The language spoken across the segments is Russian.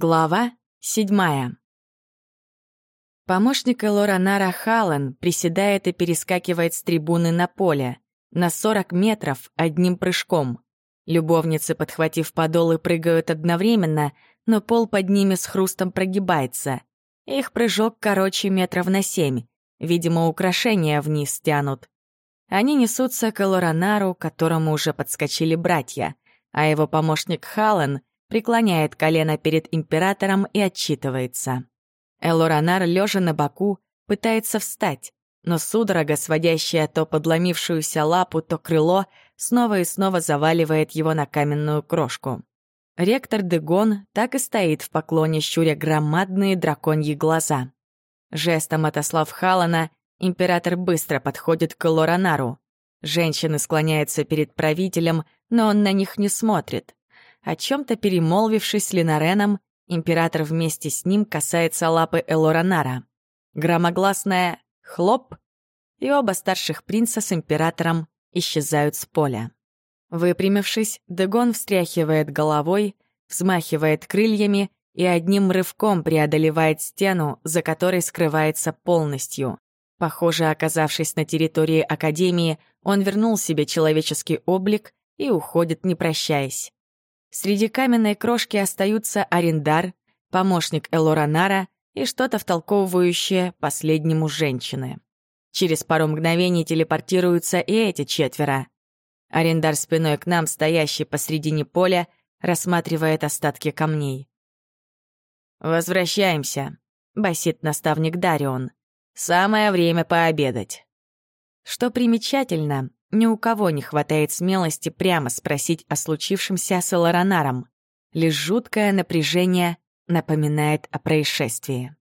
Глава седьмая. Помощник Элора Нара Халлен приседает и перескакивает с трибуны на поле. На 40 метров одним прыжком. Любовницы, подхватив подолы, прыгают одновременно, но пол под ними с хрустом прогибается. Их прыжок короче метров на семь. Видимо, украшения вниз тянут. Они несутся к Элоранару, которому уже подскочили братья, а его помощник Халлен преклоняет колено перед императором и отчитывается. Элоранар, лежа на боку, пытается встать, но судорога, сводящая то подломившуюся лапу, то крыло, снова и снова заваливает его на каменную крошку. Ректор Дегон так и стоит в поклоне, щуря громадные драконьи глаза. Жестом отослав Халана, император быстро подходит к Лоранару. Женщины склоняются перед правителем, но он на них не смотрит. О чем-то перемолвившись с Линареном, император вместе с ним касается лапы Элоранара. Громогласная «хлоп», и оба старших принца с императором исчезают с поля. Выпрямившись, Дегон встряхивает головой, взмахивает крыльями и одним рывком преодолевает стену, за которой скрывается полностью. Похоже, оказавшись на территории Академии, он вернул себе человеческий облик и уходит, не прощаясь. Среди каменной крошки остаются Арендар, помощник Элоранара и что-то втолковывающее последнему женщины. Через пару мгновений телепортируются и эти четверо. Арендар спиной к нам, стоящий посредине поля, рассматривает остатки камней. «Возвращаемся», — басит наставник Дарион. «Самое время пообедать». Что примечательно, ни у кого не хватает смелости прямо спросить о случившемся с Элоранаром. Лишь жуткое напряжение напоминает о происшествии.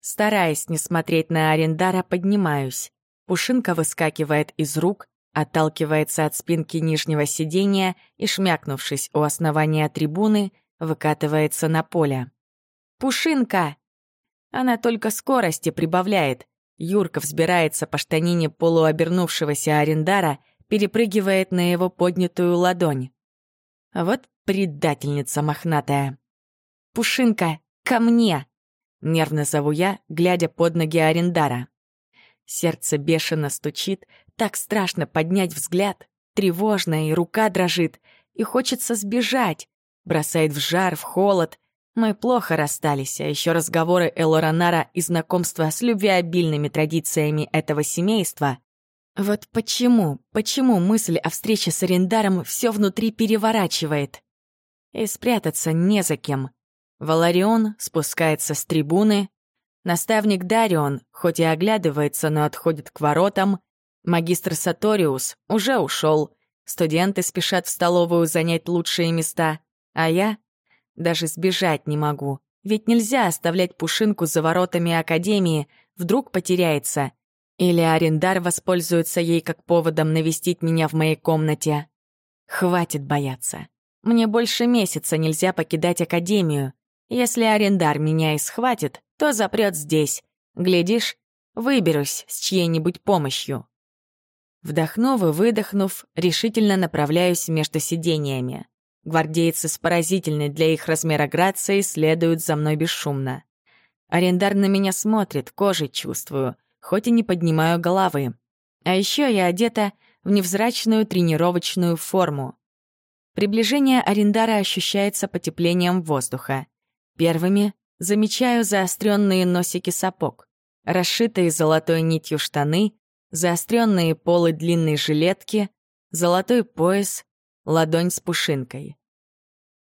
Стараясь не смотреть на Арендара, поднимаюсь. Пушинка выскакивает из рук, отталкивается от спинки нижнего сиденья и, шмякнувшись у основания трибуны, выкатывается на поле. «Пушинка!» Она только скорости прибавляет, Юрка взбирается по штанине полуобернувшегося арендара, перепрыгивает на его поднятую ладонь. Вот предательница мохнатая. «Пушинка, ко мне!» — нервно зову я, глядя под ноги арендара. Сердце бешено стучит, так страшно поднять взгляд, тревожно, и рука дрожит, и хочется сбежать, бросает в жар, в холод, мы плохо расстались, а еще разговоры Элоранара и знакомство с любвеобильными традициями этого семейства. Вот почему, почему мысль о встрече с Арендаром все внутри переворачивает? И спрятаться не за кем. Валарион спускается с трибуны. Наставник Дарион, хоть и оглядывается, но отходит к воротам. Магистр Саториус уже ушел. Студенты спешат в столовую занять лучшие места. А я даже сбежать не могу. Ведь нельзя оставлять Пушинку за воротами Академии, вдруг потеряется. Или Арендар воспользуется ей как поводом навестить меня в моей комнате. Хватит бояться. Мне больше месяца нельзя покидать Академию. Если Арендар меня и схватит, то запрет здесь. Глядишь, выберусь с чьей-нибудь помощью. Вдохнув и выдохнув, решительно направляюсь между сидениями. Гвардейцы с поразительной для их размера грацией следуют за мной бесшумно. Арендар на меня смотрит, кожей чувствую, хоть и не поднимаю головы. А еще я одета в невзрачную тренировочную форму. Приближение Арендара ощущается потеплением воздуха. Первыми замечаю заостренные носики сапог, расшитые золотой нитью штаны, заостренные полы длинной жилетки, золотой пояс, ладонь с пушинкой.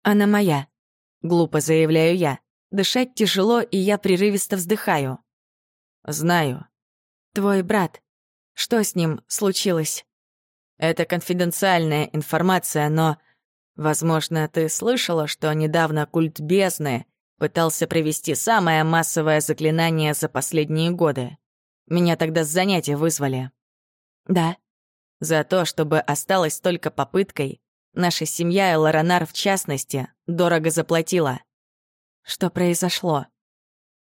«Она моя», — глупо заявляю я. Дышать тяжело, и я прерывисто вздыхаю. «Знаю». «Твой брат. Что с ним случилось?» «Это конфиденциальная информация, но...» «Возможно, ты слышала, что недавно культ бездны пытался провести самое массовое заклинание за последние годы. Меня тогда с занятия вызвали». «Да». «За то, чтобы осталось только попыткой Наша семья и Лоранар, в частности, дорого заплатила. Что произошло?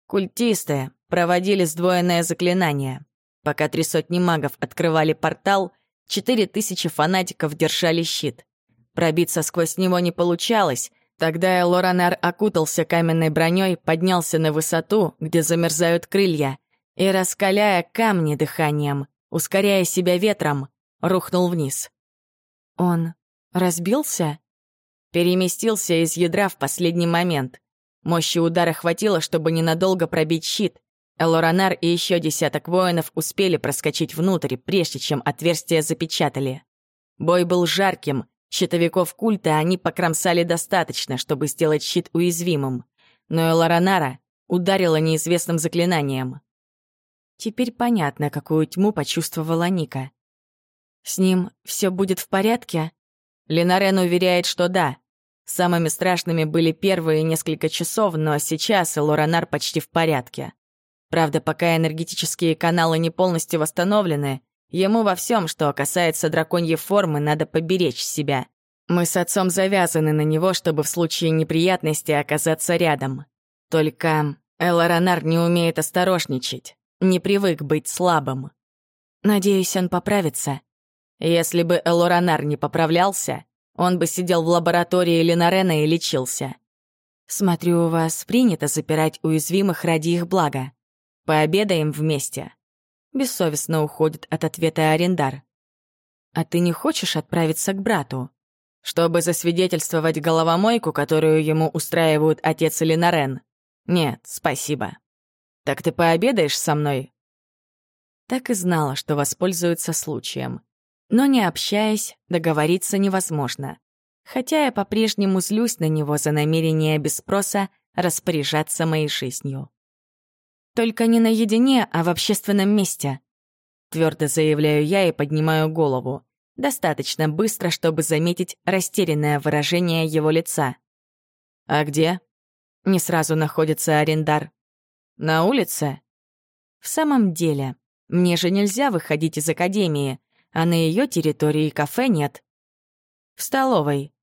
Культисты проводили сдвоенное заклинание. Пока три сотни магов открывали портал, четыре тысячи фанатиков держали щит. Пробиться сквозь него не получалось, Тогда Элоранар окутался каменной броней, поднялся на высоту, где замерзают крылья, и, раскаляя камни дыханием, ускоряя себя ветром, рухнул вниз. Он разбился? Переместился из ядра в последний момент. Мощи удара хватило, чтобы ненадолго пробить щит. Элоранар и еще десяток воинов успели проскочить внутрь, прежде чем отверстие запечатали. Бой был жарким, щитовиков культа они покромсали достаточно, чтобы сделать щит уязвимым. Но Элоранара ударила неизвестным заклинанием. Теперь понятно, какую тьму почувствовала Ника. «С ним все будет в порядке?» Ленарен уверяет, что да. Самыми страшными были первые несколько часов, но сейчас Лоранар почти в порядке. Правда, пока энергетические каналы не полностью восстановлены, ему во всем, что касается драконьей формы, надо поберечь себя. Мы с отцом завязаны на него, чтобы в случае неприятности оказаться рядом. Только Элоранар не умеет осторожничать, не привык быть слабым. Надеюсь, он поправится. Если бы Элоранар не поправлялся, он бы сидел в лаборатории Ленарена и лечился. Смотрю, у вас принято запирать уязвимых ради их блага. Пообедаем вместе. Бессовестно уходит от ответа Арендар. А ты не хочешь отправиться к брату? Чтобы засвидетельствовать головомойку, которую ему устраивают отец или? Нет, спасибо. Так ты пообедаешь со мной? Так и знала, что воспользуется случаем. Но не общаясь, договориться невозможно. Хотя я по-прежнему злюсь на него за намерение без спроса распоряжаться моей жизнью. Только не наедине, а в общественном месте. Твердо заявляю я и поднимаю голову. Достаточно быстро, чтобы заметить растерянное выражение его лица. «А где?» Не сразу находится арендар. «На улице?» «В самом деле, мне же нельзя выходить из академии, а на ее территории кафе нет. В столовой.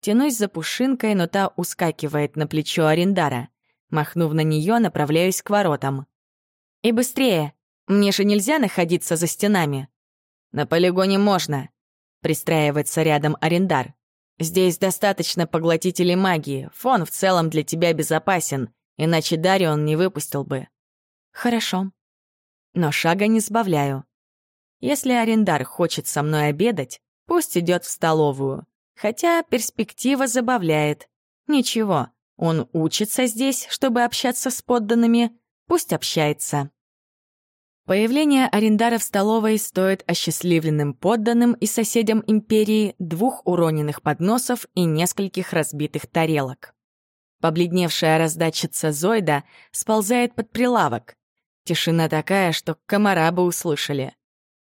Тянусь за пушинкой, но та ускакивает на плечо арендара. Махнув на нее, направляюсь к воротам. «И быстрее! Мне же нельзя находиться за стенами!» «На полигоне можно!» — пристраивается рядом арендар. «Здесь достаточно поглотителей магии, фон в целом для тебя безопасен, иначе Дарион не выпустил бы». «Хорошо. Но шага не сбавляю. Если арендар хочет со мной обедать, пусть идет в столовую. Хотя перспектива забавляет. Ничего, он учится здесь, чтобы общаться с подданными, пусть общается. Появление арендара в столовой стоит осчастливленным подданным и соседям империи двух уроненных подносов и нескольких разбитых тарелок. Побледневшая раздатчица Зойда сползает под прилавок. Тишина такая, что комара бы услышали.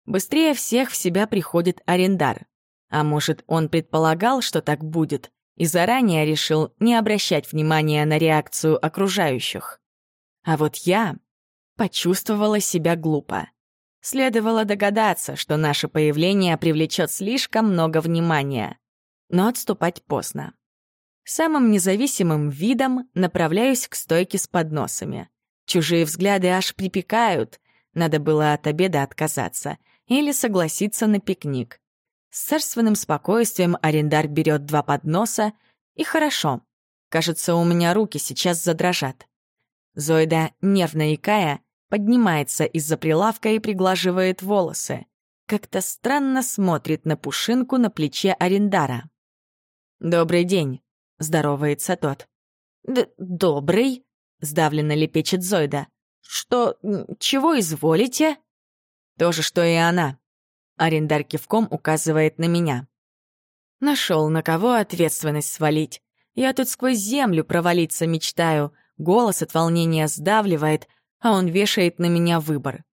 Быстрее всех в себя приходит арендар. А может, он предполагал, что так будет, и заранее решил не обращать внимания на реакцию окружающих. А вот я почувствовала себя глупо. Следовало догадаться, что наше появление привлечет слишком много внимания. Но отступать поздно. Самым независимым видом направляюсь к стойке с подносами. Чужие взгляды аж припекают. Надо было от обеда отказаться или согласиться на пикник. С царственным спокойствием арендар берет два подноса, и хорошо. Кажется, у меня руки сейчас задрожат. Зойда, нервно икая, поднимается из-за прилавка и приглаживает волосы. Как-то странно смотрит на пушинку на плече арендара. «Добрый день», — здоровается тот. Д «Добрый», — сдавленно лепечет Зойда. «Что... чего изволите?» То же, что и она. Арендар кивком указывает на меня. Нашел на кого ответственность свалить. Я тут сквозь землю провалиться мечтаю, голос от волнения сдавливает, а он вешает на меня выбор.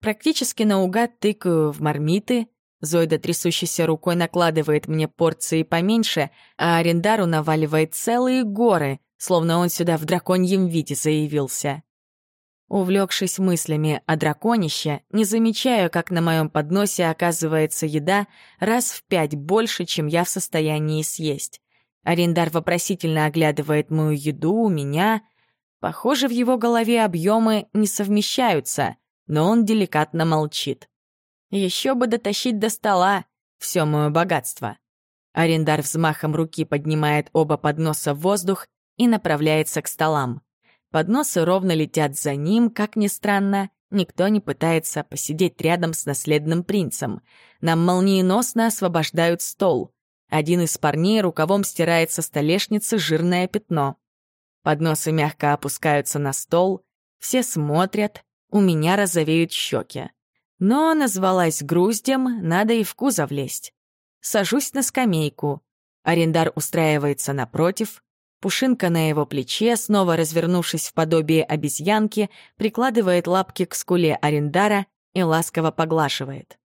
Практически наугад тыкаю в мармиты, Зойда трясущейся рукой накладывает мне порции поменьше, а арендару наваливает целые горы, словно он сюда в драконьем виде заявился. Увлекшись мыслями о драконище, не замечаю, как на моем подносе оказывается еда раз в пять больше, чем я в состоянии съесть. Арендар вопросительно оглядывает мою еду у меня. Похоже, в его голове объемы не совмещаются, но он деликатно молчит. Еще бы дотащить до стола все мое богатство. Арендар взмахом руки поднимает оба подноса в воздух и направляется к столам. Подносы ровно летят за ним, как ни странно, никто не пытается посидеть рядом с наследным принцем. Нам молниеносно освобождают стол. Один из парней рукавом стирает со столешницы жирное пятно. Подносы мягко опускаются на стол, все смотрят, у меня розовеют щеки. Но назвалась груздем, надо и в кузов лезть. Сажусь на скамейку. Арендар устраивается напротив. Пушинка на его плече, снова развернувшись в подобие обезьянки, прикладывает лапки к скуле Арендара и ласково поглашивает.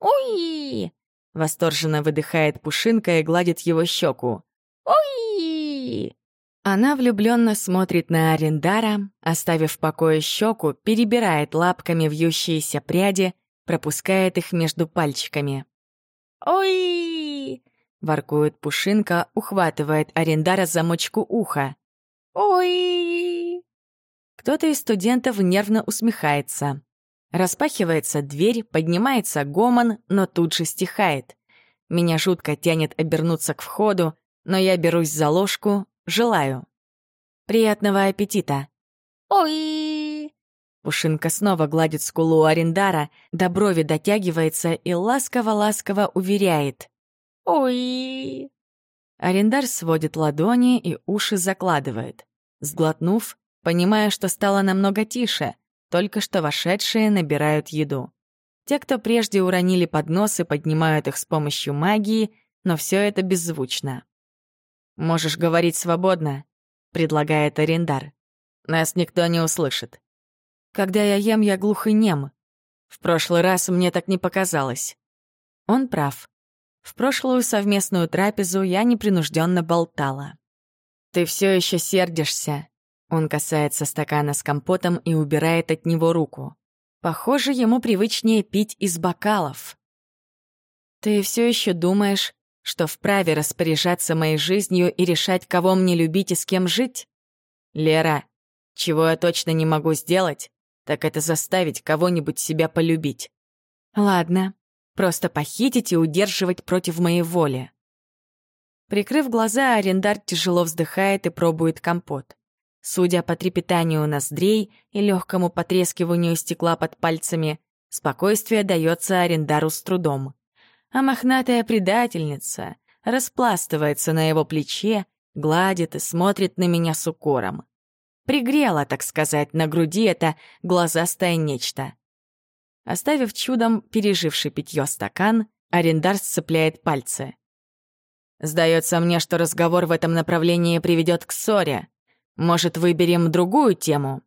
«Ой!» — восторженно выдыхает Пушинка и гладит его щеку. «Ой!» Она влюбленно смотрит на Арендара, оставив в покое щеку, перебирает лапками вьющиеся пряди, пропускает их между пальчиками. «Ой!» — воркует Пушинка, ухватывает Арендара за мочку уха. «Ой!» Кто-то из студентов нервно усмехается. Распахивается дверь, поднимается гомон, но тут же стихает. Меня жутко тянет обернуться к входу, но я берусь за ложку, Желаю. Приятного аппетита. Ой! Пушинка снова гладит скулу Арендара, до брови дотягивается и ласково-ласково уверяет. Ой! Арендар сводит ладони и уши закладывает. Сглотнув, понимая, что стало намного тише, только что вошедшие набирают еду. Те, кто прежде уронили подносы, поднимают их с помощью магии, но все это беззвучно. «Можешь говорить свободно», — предлагает Арендар. «Нас никто не услышит». «Когда я ем, я глух и нем. В прошлый раз мне так не показалось». Он прав. В прошлую совместную трапезу я непринужденно болтала. «Ты все еще сердишься». Он касается стакана с компотом и убирает от него руку. Похоже, ему привычнее пить из бокалов. «Ты все еще думаешь, что вправе распоряжаться моей жизнью и решать, кого мне любить и с кем жить? Лера, чего я точно не могу сделать, так это заставить кого-нибудь себя полюбить. Ладно, просто похитить и удерживать против моей воли. Прикрыв глаза, арендар тяжело вздыхает и пробует компот. Судя по трепетанию ноздрей и легкому потрескиванию стекла под пальцами, спокойствие дается арендару с трудом а мохнатая предательница распластывается на его плече, гладит и смотрит на меня с укором. Пригрела, так сказать, на груди это глазастое нечто. Оставив чудом переживший питье стакан, арендар сцепляет пальцы. «Сдается мне, что разговор в этом направлении приведет к ссоре. Может, выберем другую тему?»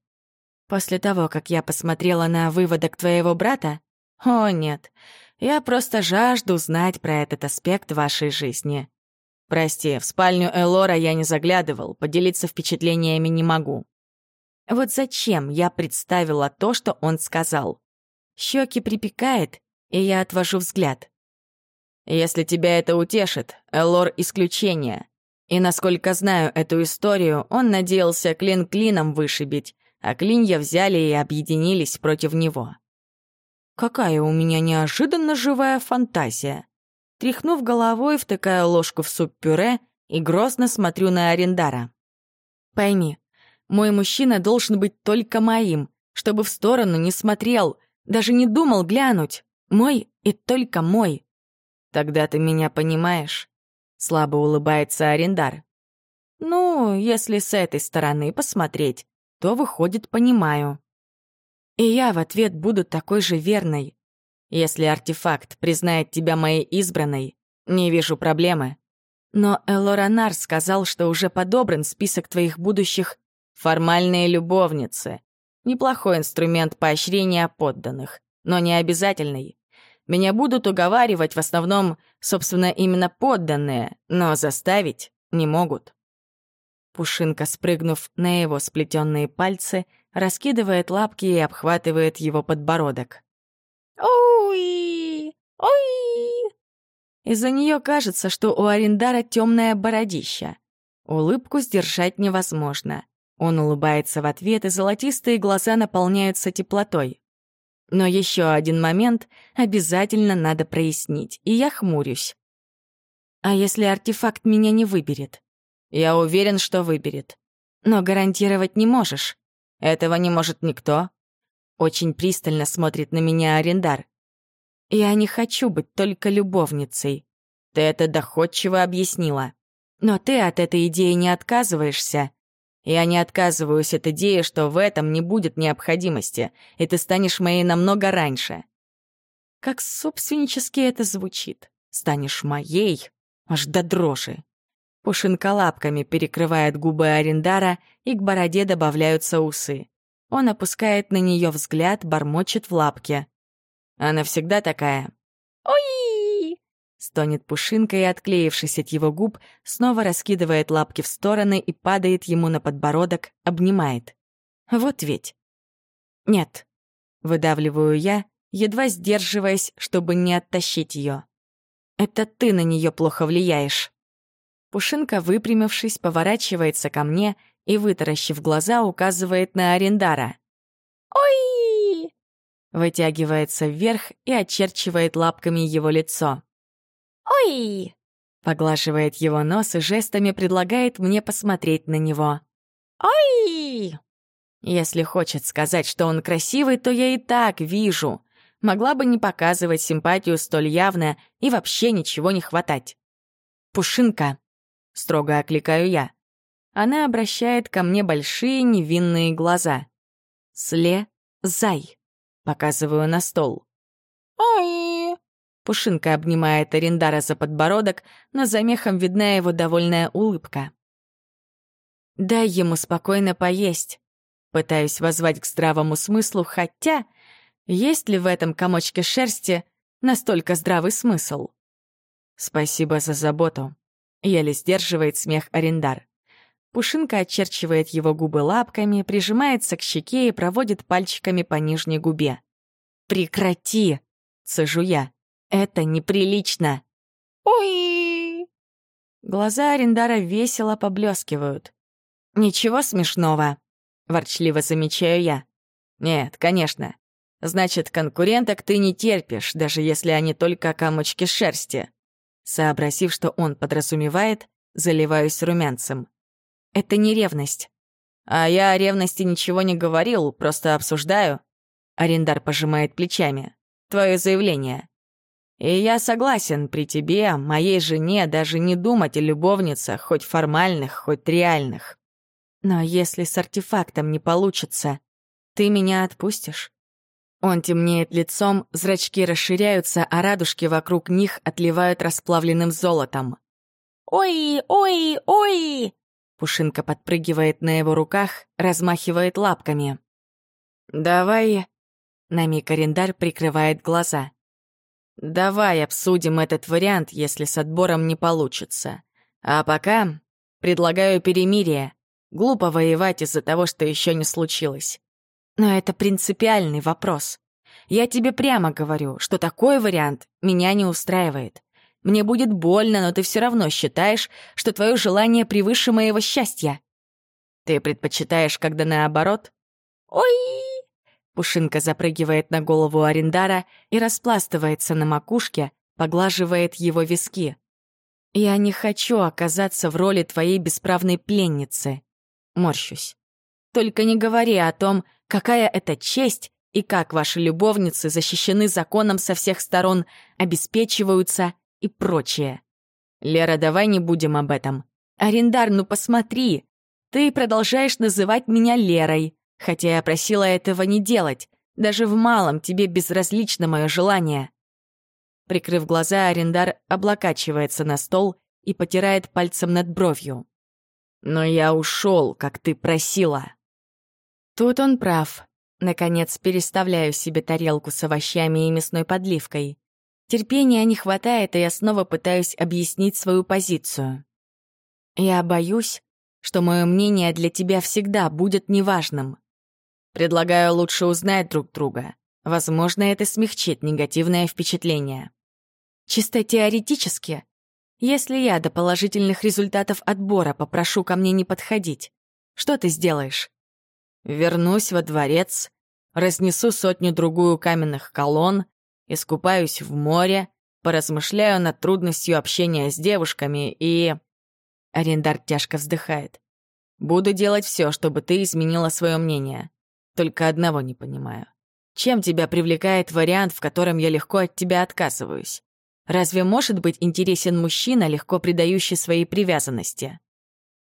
После того, как я посмотрела на выводок твоего брата? О, нет. Я просто жажду знать про этот аспект вашей жизни. Прости, в спальню Элора я не заглядывал, поделиться впечатлениями не могу. Вот зачем я представила то, что он сказал? Щеки припекает, и я отвожу взгляд. Если тебя это утешит, Элор — исключение. И насколько знаю эту историю, он надеялся клин клином вышибить, а клинья взяли и объединились против него. Какая у меня неожиданно живая фантазия. Тряхнув головой, втыкаю ложку в суп-пюре и грозно смотрю на Арендара. Пойми, мой мужчина должен быть только моим, чтобы в сторону не смотрел, даже не думал глянуть. Мой и только мой. Тогда ты меня понимаешь. Слабо улыбается Арендар. Ну, если с этой стороны посмотреть, то выходит, понимаю. И я в ответ буду такой же верной. Если артефакт признает тебя моей избранной, не вижу проблемы. Но Элоранар сказал, что уже подобран список твоих будущих формальные любовницы. Неплохой инструмент поощрения подданных, но не обязательный. Меня будут уговаривать в основном, собственно, именно подданные, но заставить не могут. Пушинка, спрыгнув на его сплетенные пальцы, раскидывает лапки и обхватывает его подбородок. «Ой! Ой!» Из-за нее кажется, что у Арендара темная бородища. Улыбку сдержать невозможно. Он улыбается в ответ, и золотистые глаза наполняются теплотой. Но еще один момент обязательно надо прояснить, и я хмурюсь. А если артефакт меня не выберет? Я уверен, что выберет. Но гарантировать не можешь. Этого не может никто. Очень пристально смотрит на меня арендар. Я не хочу быть только любовницей. Ты это доходчиво объяснила. Но ты от этой идеи не отказываешься. Я не отказываюсь от идеи, что в этом не будет необходимости, и ты станешь моей намного раньше. Как собственнически это звучит. Станешь моей, аж до дрожи. Пушинка лапками перекрывает губы Арендара, и к бороде добавляются усы. Он опускает на нее взгляд, бормочет в лапке. Она всегда такая. Ой! Стонет Пушинка и, отклеившись от его губ, снова раскидывает лапки в стороны и падает ему на подбородок, обнимает. Вот ведь. Нет. Выдавливаю я, едва сдерживаясь, чтобы не оттащить ее. Это ты на нее плохо влияешь. Пушинка, выпрямившись, поворачивается ко мне и, вытаращив глаза, указывает на Арендара. Ой! Вытягивается вверх и очерчивает лапками его лицо. Ой! Поглаживает его нос и жестами предлагает мне посмотреть на него. Ой! Если хочет сказать, что он красивый, то я и так вижу. Могла бы не показывать симпатию столь явно и вообще ничего не хватать. «Пушинка», — строго окликаю я. Она обращает ко мне большие невинные глаза. «Сле-зай», — показываю на стол. Ой! Пушинка обнимает Арендара за подбородок, но за мехом видна его довольная улыбка. «Дай ему спокойно поесть». Пытаюсь воззвать к здравому смыслу, хотя есть ли в этом комочке шерсти настолько здравый смысл? Спасибо за заботу. Еле сдерживает смех Арендар. Пушинка очерчивает его губы лапками, прижимается к щеке и проводит пальчиками по нижней губе. «Прекрати!» — цежу я. «Это неприлично!» Ой! Глаза Арендара весело поблескивают. «Ничего смешного», — ворчливо замечаю я. «Нет, конечно. Значит, конкуренток ты не терпишь, даже если они только комочки шерсти». Сообразив, что он подразумевает, заливаюсь румянцем. Это не ревность. А я о ревности ничего не говорил, просто обсуждаю. Арендар пожимает плечами. Твое заявление. И я согласен, при тебе, моей жене, даже не думать о любовницах, хоть формальных, хоть реальных. Но если с артефактом не получится, ты меня отпустишь? Он темнеет лицом, зрачки расширяются, а радужки вокруг них отливают расплавленным золотом. Ой! Ой! Ой! Пушинка подпрыгивает на его руках, размахивает лапками. «Давай...» На миг арендар прикрывает глаза. «Давай обсудим этот вариант, если с отбором не получится. А пока предлагаю перемирие. Глупо воевать из-за того, что еще не случилось. Но это принципиальный вопрос. Я тебе прямо говорю, что такой вариант меня не устраивает. Мне будет больно, но ты все равно считаешь, что твое желание превыше моего счастья. Ты предпочитаешь, когда наоборот? Ой! Пушинка запрыгивает на голову Арендара и распластывается на макушке, поглаживает его виски. «Я не хочу оказаться в роли твоей бесправной пленницы». Морщусь. «Только не говори о том, какая это честь и как ваши любовницы защищены законом со всех сторон, обеспечиваются и прочее. Лера, давай не будем об этом. Арендар, ну посмотри, ты продолжаешь называть меня Лерой, хотя я просила этого не делать. Даже в малом тебе безразлично мое желание. Прикрыв глаза, Арендар облокачивается на стол и потирает пальцем над бровью. «Но я ушел, как ты просила». Тут он прав. Наконец, переставляю себе тарелку с овощами и мясной подливкой. Терпения не хватает, и я снова пытаюсь объяснить свою позицию. Я боюсь, что мое мнение для тебя всегда будет неважным. Предлагаю лучше узнать друг друга. Возможно, это смягчит негативное впечатление. Чисто теоретически, если я до положительных результатов отбора попрошу ко мне не подходить, что ты сделаешь? Вернусь во дворец, разнесу сотню-другую каменных колонн, искупаюсь в море, поразмышляю над трудностью общения с девушками и... Арендар тяжко вздыхает. Буду делать все, чтобы ты изменила свое мнение. Только одного не понимаю. Чем тебя привлекает вариант, в котором я легко от тебя отказываюсь? Разве может быть интересен мужчина, легко предающий своей привязанности?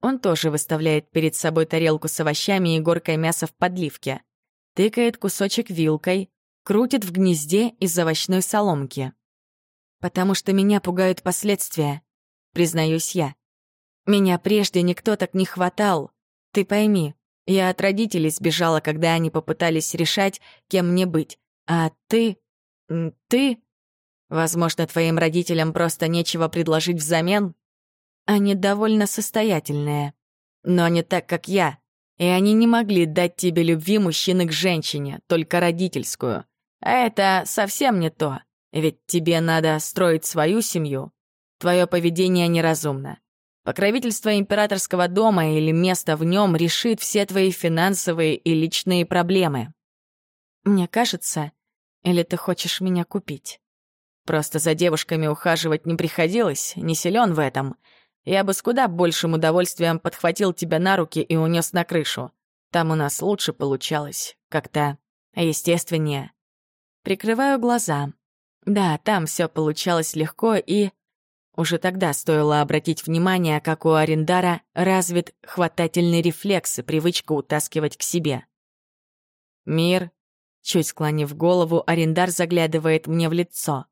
Он тоже выставляет перед собой тарелку с овощами и горкой мяса в подливке. Тыкает кусочек вилкой, крутит в гнезде из овощной соломки. «Потому что меня пугают последствия», — признаюсь я. «Меня прежде никто так не хватал. Ты пойми, я от родителей сбежала, когда они попытались решать, кем мне быть. А ты... ты... Возможно, твоим родителям просто нечего предложить взамен?» Они довольно состоятельные. Но не так, как я. И они не могли дать тебе любви мужчины к женщине, только родительскую. А это совсем не то. Ведь тебе надо строить свою семью. Твое поведение неразумно. Покровительство императорского дома или место в нем решит все твои финансовые и личные проблемы. Мне кажется, или ты хочешь меня купить? Просто за девушками ухаживать не приходилось, не силен в этом — я бы с куда большим удовольствием подхватил тебя на руки и унес на крышу. Там у нас лучше получалось, как-то естественнее. Прикрываю глаза. Да, там все получалось легко и... Уже тогда стоило обратить внимание, как у Арендара развит хватательный рефлекс и привычка утаскивать к себе. «Мир», чуть склонив голову, Арендар заглядывает мне в лицо.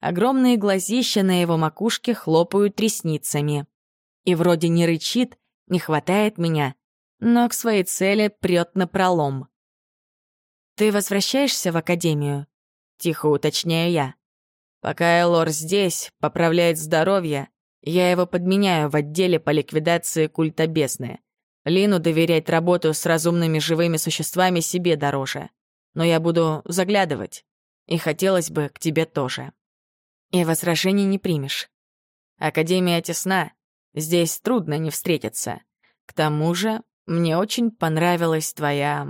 Огромные глазища на его макушке хлопают ресницами и вроде не рычит, не хватает меня, но к своей цели прет напролом. «Ты возвращаешься в академию?» — тихо уточняю я. «Пока Элор здесь, поправляет здоровье, я его подменяю в отделе по ликвидации культа бесны. Лину доверять работу с разумными живыми существами себе дороже. Но я буду заглядывать, и хотелось бы к тебе тоже. И возражений не примешь. Академия тесна, Здесь трудно не встретиться. К тому же, мне очень понравилась твоя...»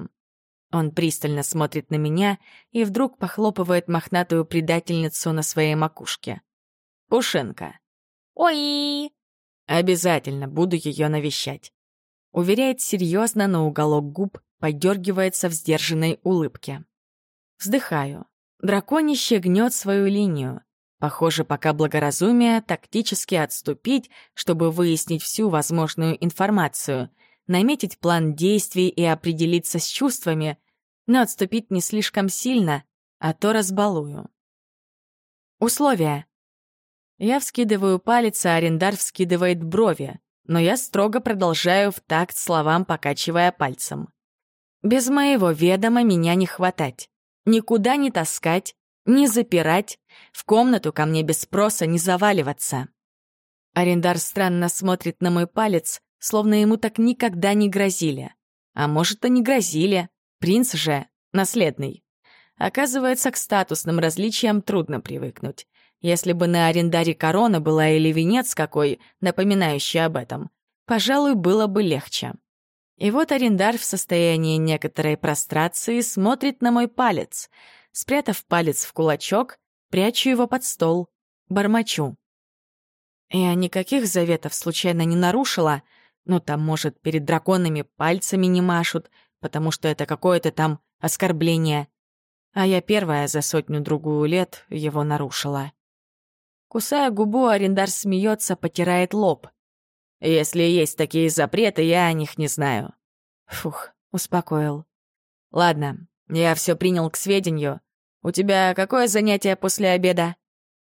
Он пристально смотрит на меня и вдруг похлопывает мохнатую предательницу на своей макушке. «Пушинка». «Ой!» «Обязательно буду ее навещать». Уверяет серьезно, но уголок губ подергивается в сдержанной улыбке. Вздыхаю. Драконище гнет свою линию. Похоже, пока благоразумие тактически отступить, чтобы выяснить всю возможную информацию, наметить план действий и определиться с чувствами, но отступить не слишком сильно, а то разбалую. Условия. Я вскидываю палец, а арендар вскидывает брови, но я строго продолжаю в такт словам, покачивая пальцем. Без моего ведома меня не хватать. Никуда не таскать, не запирать, в комнату ко мне без спроса не заваливаться. Арендар странно смотрит на мой палец, словно ему так никогда не грозили. А может, и не грозили. Принц же наследный. Оказывается, к статусным различиям трудно привыкнуть. Если бы на арендаре корона была или венец какой, напоминающий об этом, пожалуй, было бы легче. И вот арендар в состоянии некоторой прострации смотрит на мой палец — Спрятав палец в кулачок, прячу его под стол, бормочу. Я никаких заветов случайно не нарушила, ну там, может, перед драконами пальцами не машут, потому что это какое-то там оскорбление. А я первая за сотню-другую лет его нарушила. Кусая губу, арендар смеется, потирает лоб. Если есть такие запреты, я о них не знаю. Фух, успокоил. Ладно, я все принял к сведению. «У тебя какое занятие после обеда?»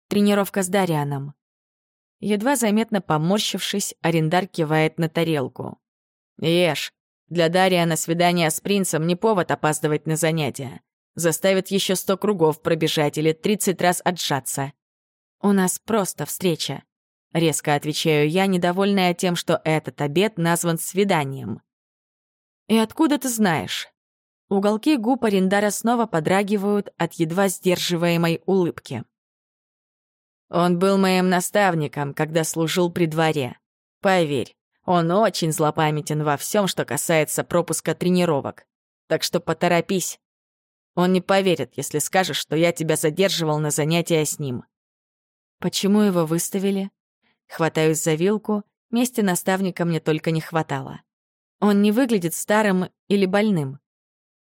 «Тренировка с Дарианом». Едва заметно поморщившись, арендар кивает на тарелку. «Ешь. Для Дариана свидание с принцем не повод опаздывать на занятия. Заставит еще сто кругов пробежать или тридцать раз отжаться. У нас просто встреча». Резко отвечаю я, недовольная тем, что этот обед назван свиданием. «И откуда ты знаешь?» Уголки губ Арендара снова подрагивают от едва сдерживаемой улыбки. Он был моим наставником, когда служил при дворе. Поверь, он очень злопамятен во всем, что касается пропуска тренировок. Так что поторопись. Он не поверит, если скажешь, что я тебя задерживал на занятия с ним. Почему его выставили? Хватаюсь за вилку, месте наставника мне только не хватало. Он не выглядит старым или больным.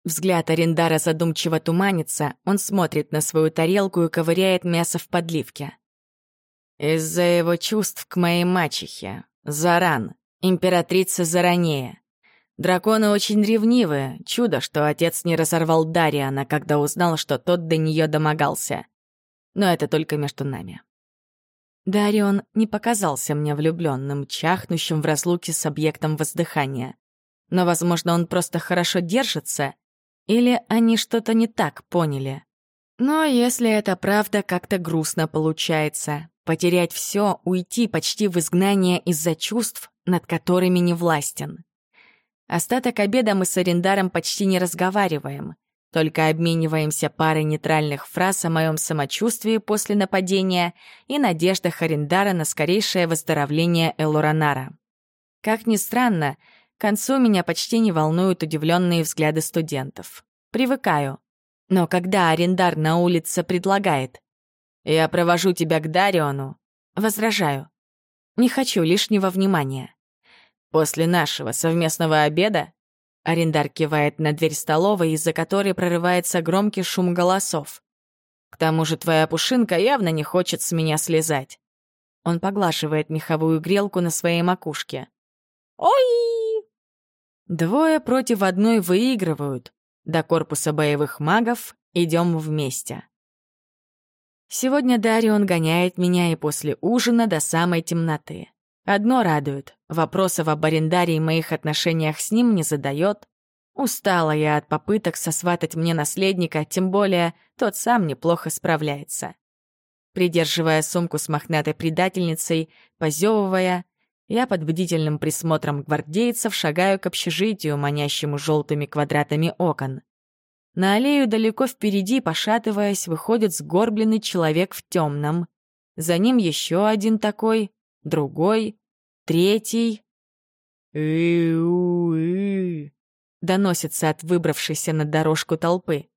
Взгляд Арендара задумчиво туманится, он смотрит на свою тарелку и ковыряет мясо в подливке. Из-за его чувств к моей мачехе, Заран, императрица Заранея. Драконы очень ревнивые, чудо, что отец не разорвал Дариана, когда узнал, что тот до нее домогался. Но это только между нами. Дарион не показался мне влюбленным, чахнущим в разлуке с объектом воздыхания. Но, возможно, он просто хорошо держится, или они что-то не так поняли. Но если это правда, как-то грустно получается. Потерять все, уйти почти в изгнание из-за чувств, над которыми не властен. Остаток обеда мы с Арендаром почти не разговариваем, только обмениваемся парой нейтральных фраз о моем самочувствии после нападения и надеждах Арендара на скорейшее выздоровление Элоранара. Как ни странно, к концу меня почти не волнуют удивленные взгляды студентов. Привыкаю. Но когда Арендар на улице предлагает «Я провожу тебя к Дариону», возражаю. Не хочу лишнего внимания. После нашего совместного обеда Арендар кивает на дверь столовой, из-за которой прорывается громкий шум голосов. К тому же твоя пушинка явно не хочет с меня слезать. Он поглаживает меховую грелку на своей макушке. Ой! Двое против одной выигрывают. До корпуса боевых магов идем вместе. Сегодня Дарион гоняет меня и после ужина до самой темноты. Одно радует — вопросов об арендаре и моих отношениях с ним не задает. Устала я от попыток сосватать мне наследника, тем более тот сам неплохо справляется. Придерживая сумку с мохнатой предательницей, позевывая, я под бдительным присмотром гвардейцев шагаю к общежитию, манящему желтыми квадратами окон. На аллею далеко впереди, пошатываясь, выходит сгорбленный человек в темном. За ним еще один такой, другой, третий. «И-у-и!» доносится от выбравшейся на дорожку толпы.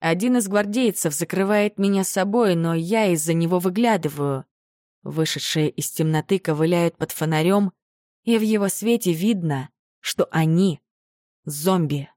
Один из гвардейцев закрывает меня собой, но я из-за него выглядываю. Вышедшие из темноты ковыляют под фонарем, и в его свете видно, что они — зомби.